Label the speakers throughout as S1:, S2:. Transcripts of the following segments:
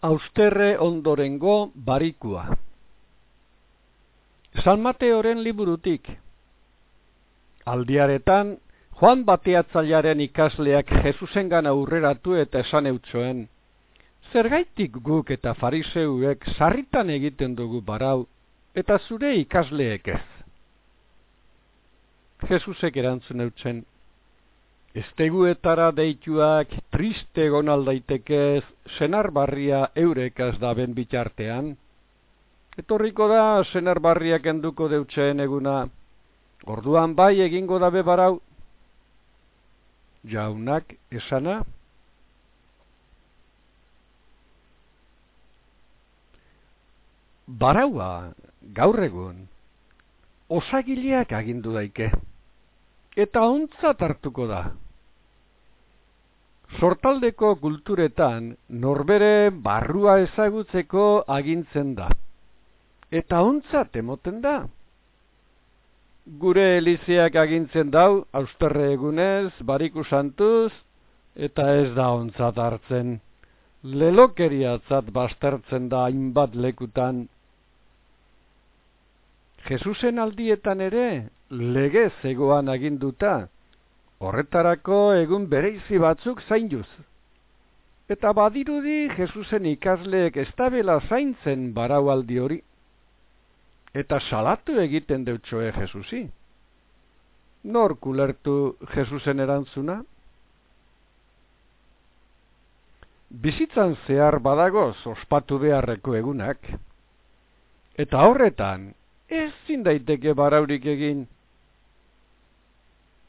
S1: Austerre ondorengo barikua. San Mateoren liburutik. Aldiaretan, Juan Bateatzailearen ikasleak Jesusengan aurreratu eta esan eutxoen, Zergaitik guk eta fariseuek sarritan egiten dugu barau, eta zure ikasleek ez. Jesusek erantzun eutzen, Esteguetara deituak triste gonaldaitekez senar barria eurekaz da ben bitartean. Etorriko da senar barriak enduko deutxeen eguna. Orduan bai egingo da bebarau. Jaunak esana. Baraua gaur egun osagileak agindu daike. Eta ontzat hartuko da. Sortaldeko kulturetan norbere barrua ezagutzeko agintzen da. Eta ontzat emoten da. Gure eliziak agintzen dau, austerre egunez, bariku santuz, eta ez da ontzat hartzen. Lelokeriatzat bastertzen da hainbat lekutan. Jesusen aldietan ere, lege zegoan aginduta, Horretarako egun bereizi batzuk zainduz. Eta badirudi Jesusen ikasleek ez zaintzen baraualdi hori. Eta salatu egiten deutsoe Jesusi. Nor kulertu Jesusen erantzuna? Bizitzan zehar badagoz ospatu beharreko egunak. Eta horretan, ez zindaiteke baraurik egin,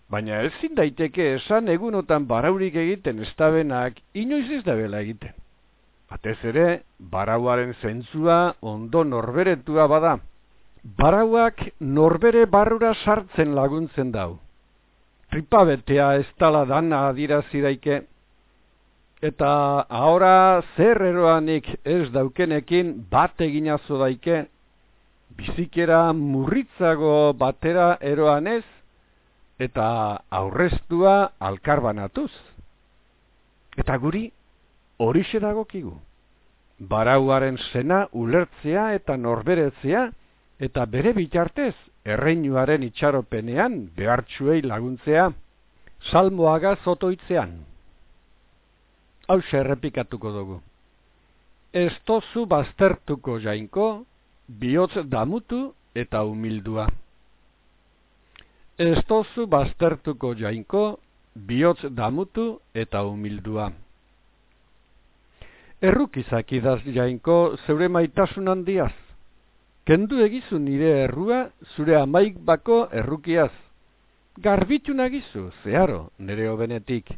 S1: Baina ezin daiteke esan egunotan baraurik egiten estabenak inoiz ez da bela egiten. Batez ere, barauaren zentzua ondo norberetua bada. Barauak norbere barrura sartzen laguntzen dau. Tripabetea ez tala dana adirazi daike. Eta ahora zer eroanik ez daukenekin bat eginazo daike. Bizikera murritzago batera eroan ez, eta aurreztua alkarbanatuz. Eta guri hori dagokigu. Barauaren zena ulertzea eta norberetzea, eta bere bitartez erreinuaren itxaropenean behartsuei laguntzea, salmoaga zotoitzean. Hau errepikatuko dugu. Ez tozu baztertuko jainko, bihotz damutu eta humildua. Ez tozu baztertuko jainko, bihotz damutu eta humildua. Erruk izakidaz jainko zeure maitasun handiaz. Kendu egizu nire errua zure amaik bako errukiaz. Garbitu nagizu, zeharo, nire obenetik.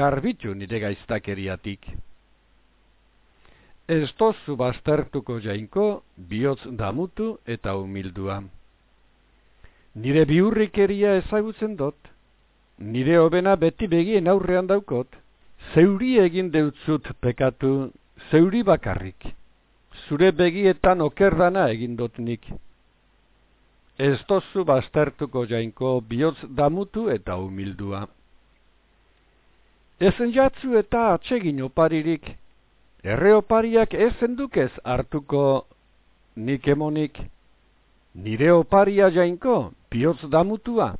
S1: Garbitu nire gaiztakeriatik. Ez tozu baztertuko jainko, bihotz damutu eta humildua. Nire biurrikeria ezagutzen dut, nire hobena beti begien aurrean daukot, zeuri egin deutzut pekatu, zeuri bakarrik, zure begietan okerdana egin dut nik. Ez tozu baztertuko jainko bihotz damutu eta humildua. Ezen jatzu eta atsegin oparirik, erre opariak ezen dukez hartuko nik emonik. Nire oparia jainko, bihotz damutua.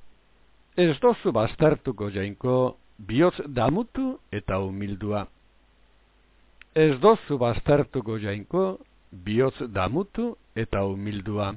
S1: Ez dozu baztertuko jainko, bihotz damutu eta humildua. Ez dozu baztertuko jainko, bihotz damutu eta humildua.